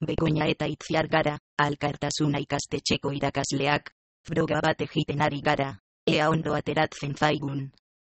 Begoña eta itziar gara, alkartasuna ikastetxeko irakasleak, froga bat egiten ari gara, ea ondo ateratzen zaigun.